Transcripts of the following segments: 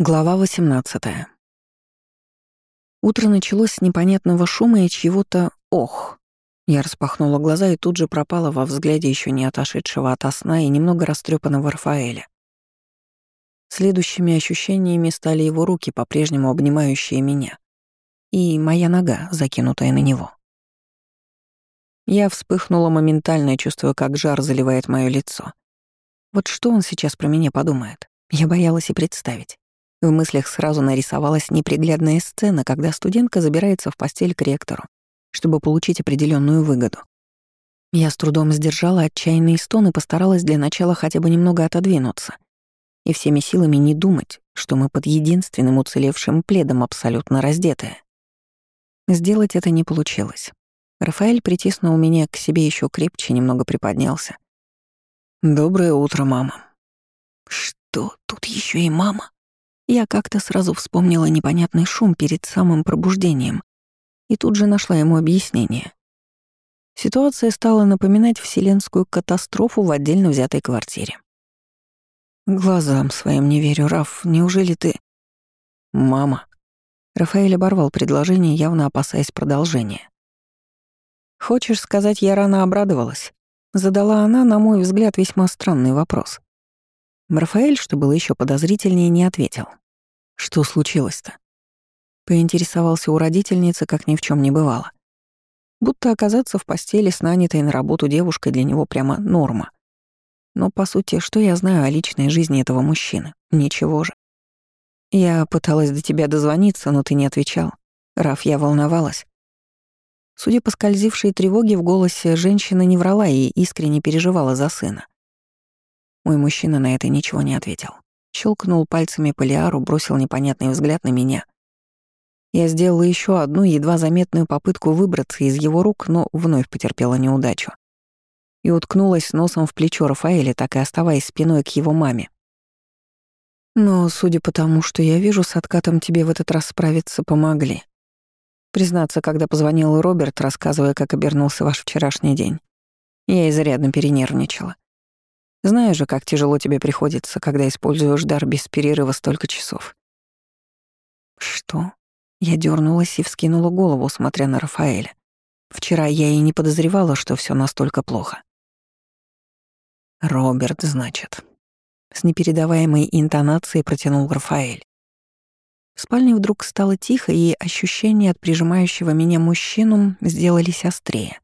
Глава 18. Утро началось с непонятного шума и чьего-то «ох». Я распахнула глаза и тут же пропала во взгляде еще не отошедшего от сна и немного растрепанного Рафаэля. Следующими ощущениями стали его руки, по-прежнему обнимающие меня, и моя нога, закинутая на него. Я вспыхнула моментально, чувствуя, как жар заливает мое лицо. Вот что он сейчас про меня подумает? Я боялась и представить. В мыслях сразу нарисовалась неприглядная сцена, когда студентка забирается в постель к ректору, чтобы получить определенную выгоду. Я с трудом сдержала отчаянный стон и постаралась для начала хотя бы немного отодвинуться и всеми силами не думать, что мы под единственным уцелевшим пледом абсолютно раздетые. Сделать это не получилось. Рафаэль притиснул меня к себе еще крепче, немного приподнялся. «Доброе утро, мама». «Что, тут еще и мама?» Я как-то сразу вспомнила непонятный шум перед самым пробуждением и тут же нашла ему объяснение. Ситуация стала напоминать вселенскую катастрофу в отдельно взятой квартире. «Глазам своим не верю, Раф, неужели ты...» «Мама». Рафаэль оборвал предложение, явно опасаясь продолжения. «Хочешь сказать, я рано обрадовалась?» Задала она, на мой взгляд, весьма странный вопрос. Рафаэль, что было еще подозрительнее, не ответил. Что случилось-то? Поинтересовался у родительницы, как ни в чем не бывало. Будто оказаться в постели с нанятой на работу девушкой для него прямо норма. Но, по сути, что я знаю о личной жизни этого мужчины? Ничего же. Я пыталась до тебя дозвониться, но ты не отвечал. Раф, я волновалась. Судя по скользившей тревоге в голосе, женщина не врала и искренне переживала за сына. Мой мужчина на это ничего не ответил. Щелкнул пальцами по лиару, бросил непонятный взгляд на меня. Я сделала еще одну едва заметную попытку выбраться из его рук, но вновь потерпела неудачу. И уткнулась носом в плечо Рафаэля, так и оставаясь спиной к его маме. Но, судя по тому, что я вижу, с откатом тебе в этот раз справиться помогли. Признаться, когда позвонил Роберт, рассказывая, как обернулся ваш вчерашний день, я изрядно перенервничала. Знаю же, как тяжело тебе приходится, когда используешь дар без перерыва столько часов. Что? Я дернулась и вскинула голову, смотря на Рафаэля. Вчера я и не подозревала, что все настолько плохо. Роберт, значит. С непередаваемой интонацией протянул Рафаэль. В спальне вдруг стало тихо, и ощущения от прижимающего меня мужчину сделались острее.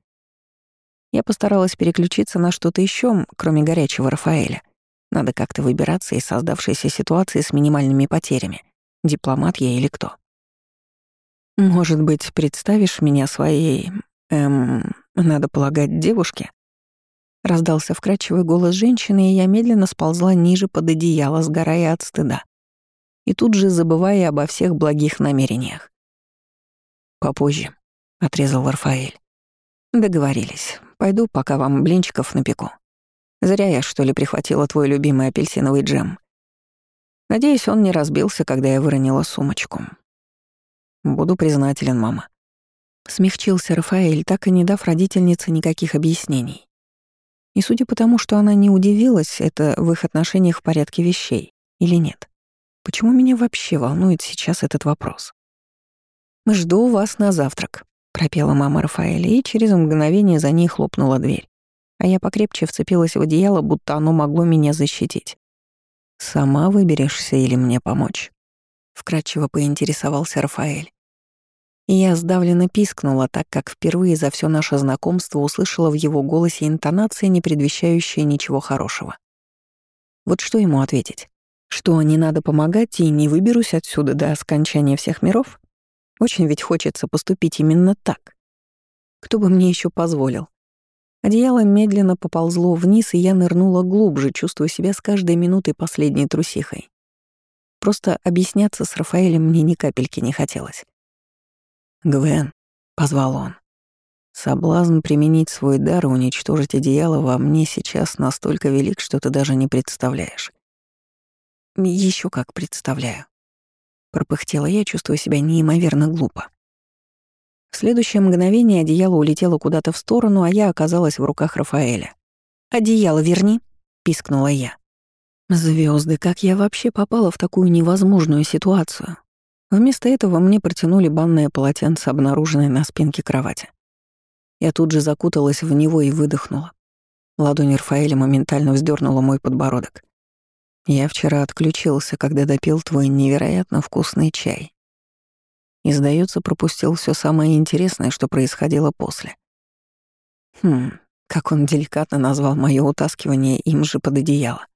Я постаралась переключиться на что-то еще, кроме горячего Рафаэля. Надо как-то выбираться из создавшейся ситуации с минимальными потерями. Дипломат я или кто? Может быть, представишь меня своей, эм, надо полагать, девушке? Раздался вкрадчивый голос женщины, и я медленно сползла ниже под одеяло, сгорая от стыда. И тут же забывая обо всех благих намерениях. «Попозже», — отрезал Рафаэль. «Договорились. Пойду, пока вам блинчиков напеку. Зря я, что ли, прихватила твой любимый апельсиновый джем. Надеюсь, он не разбился, когда я выронила сумочку. Буду признателен, мама. Смягчился Рафаэль, так и не дав родительнице никаких объяснений. И судя по тому, что она не удивилась, это в их отношениях в порядке вещей или нет. Почему меня вообще волнует сейчас этот вопрос? «Жду вас на завтрак», пропела мама Рафаэля, и через мгновение за ней хлопнула дверь. А я покрепче вцепилась в одеяло, будто оно могло меня защитить. «Сама выберешься или мне помочь?» Вкратчиво поинтересовался Рафаэль. И я сдавленно пискнула, так как впервые за все наше знакомство услышала в его голосе интонации, не предвещающие ничего хорошего. Вот что ему ответить? Что не надо помогать и не выберусь отсюда до скончания всех миров? Очень ведь хочется поступить именно так. Кто бы мне еще позволил? Одеяло медленно поползло вниз, и я нырнула глубже, чувствуя себя с каждой минутой последней трусихой. Просто объясняться с Рафаэлем мне ни капельки не хотелось. «Гвен», — позвал он, — «соблазн применить свой дар и уничтожить одеяло во мне сейчас настолько велик, что ты даже не представляешь». Еще как представляю. Пропыхтела я, чувствуя себя неимоверно глупо. В следующее мгновение одеяло улетело куда-то в сторону, а я оказалась в руках Рафаэля. «Одеяло верни», — пискнула я. Звезды, как я вообще попала в такую невозможную ситуацию? Вместо этого мне протянули банное полотенце, обнаруженное на спинке кровати. Я тут же закуталась в него и выдохнула. Ладонь Рафаэля моментально вздернула мой подбородок. Я вчера отключился, когда допил твой невероятно вкусный чай. И, сдается, пропустил все самое интересное, что происходило после. Хм, как он деликатно назвал мое утаскивание им же под одеяло.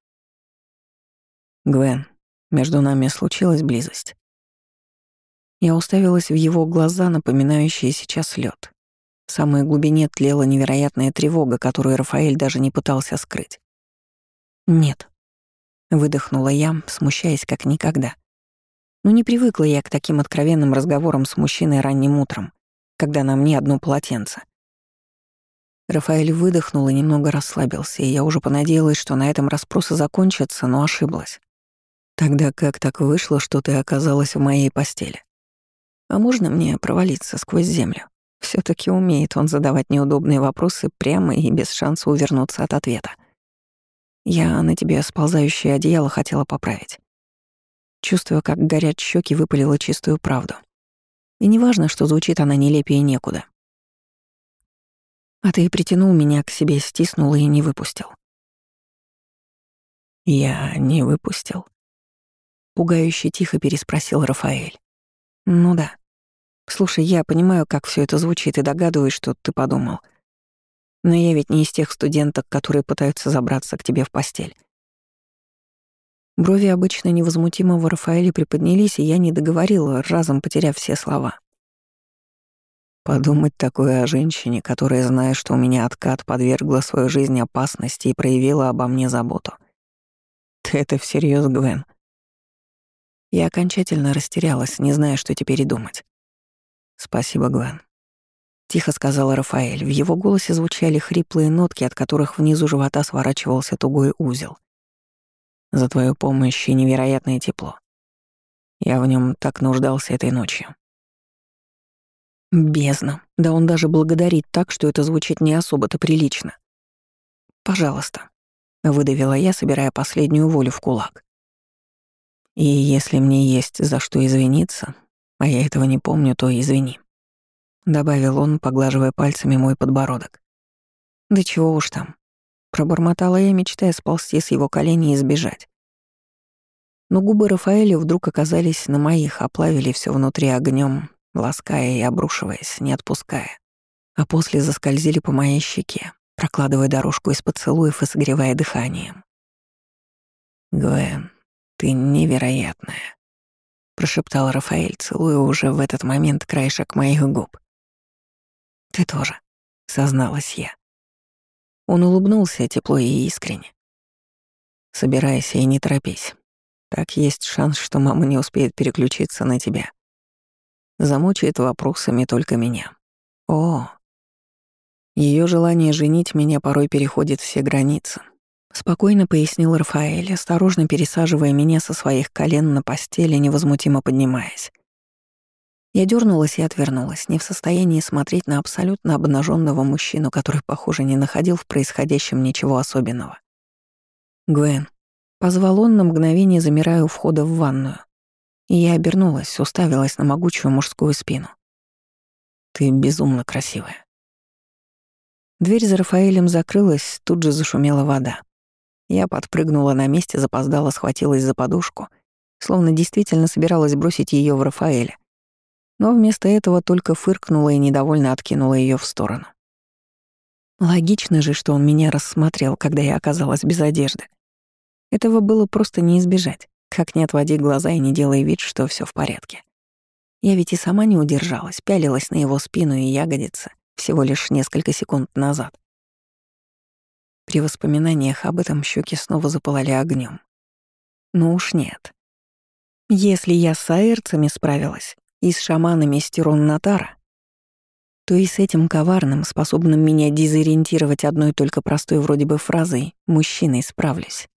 Гвен, между нами случилась близость. Я уставилась в его глаза, напоминающие сейчас лед. В самой глубине тлела невероятная тревога, которую Рафаэль даже не пытался скрыть. «Нет», — выдохнула я, смущаясь как никогда. Но не привыкла я к таким откровенным разговорам с мужчиной ранним утром, когда на мне одно полотенце. Рафаэль выдохнул и немного расслабился, и я уже понадеялась, что на этом расспросы закончатся, но ошиблась. Тогда как так вышло, что ты оказалась в моей постели? А можно мне провалиться сквозь землю? все таки умеет он задавать неудобные вопросы прямо и без шанса увернуться от ответа. Я на тебе сползающее одеяло хотела поправить. Чувствуя, как горят щеки, выпалила чистую правду. И неважно, что звучит она нелепее некуда. А ты притянул меня к себе, стиснул и не выпустил. Я не выпустил. Пугающе тихо переспросил Рафаэль. Ну да. Слушай, я понимаю, как все это звучит, и догадываюсь, что ты подумал. Но я ведь не из тех студенток, которые пытаются забраться к тебе в постель. Брови обычно невозмутимого Рафаэля приподнялись, и я не договорила, разом потеряв все слова. Подумать такое о женщине, которая, зная, что у меня откат, подвергла свою жизнь опасности и проявила обо мне заботу. Ты это всерьез, Гвен? Я окончательно растерялась, не зная, что теперь и думать. «Спасибо, Гвен», — тихо сказал Рафаэль. В его голосе звучали хриплые нотки, от которых внизу живота сворачивался тугой узел. «За твою помощь и невероятное тепло. Я в нем так нуждался этой ночью». Бездна. Да он даже благодарит так, что это звучит не особо-то прилично. «Пожалуйста», — выдавила я, собирая последнюю волю в кулак. И если мне есть за что извиниться, а я этого не помню, то извини», — добавил он, поглаживая пальцами мой подбородок. «Да чего уж там». Пробормотала я, мечтая сползти с его коленей и сбежать. Но губы Рафаэля вдруг оказались на моих, оплавили все внутри огнем, лаская и обрушиваясь, не отпуская. А после заскользили по моей щеке, прокладывая дорожку из поцелуев и согревая дыханием. «Гвен, ты невероятная», — прошептал Рафаэль, целуя уже в этот момент краешек моих губ. «Ты тоже», — созналась я. Он улыбнулся тепло и искренне. «Собирайся и не торопись. Так есть шанс, что мама не успеет переключиться на тебя. Замучает вопросами только меня. О, ее желание женить меня порой переходит все границы. Спокойно пояснил Рафаэль, осторожно пересаживая меня со своих колен на постели, невозмутимо поднимаясь. Я дернулась и отвернулась, не в состоянии смотреть на абсолютно обнаженного мужчину, который, похоже, не находил в происходящем ничего особенного. «Гвен», — позвал он на мгновение, замирая у входа в ванную. И я обернулась, уставилась на могучую мужскую спину. «Ты безумно красивая». Дверь за Рафаэлем закрылась, тут же зашумела вода. Я подпрыгнула на месте, запоздала, схватилась за подушку, словно действительно собиралась бросить ее в Рафаэля. Но вместо этого только фыркнула и недовольно откинула ее в сторону. Логично же, что он меня рассмотрел, когда я оказалась без одежды. Этого было просто не избежать, как не отводи глаза и не делай вид, что все в порядке. Я ведь и сама не удержалась, пялилась на его спину и ягодицы всего лишь несколько секунд назад. При воспоминаниях об этом щеки снова запылали огнем. Ну уж нет. Если я с аэрцами справилась и с шаманами Стерон Натара, то и с этим коварным, способным меня дезориентировать одной только простой вроде бы фразой, мужчиной справлюсь.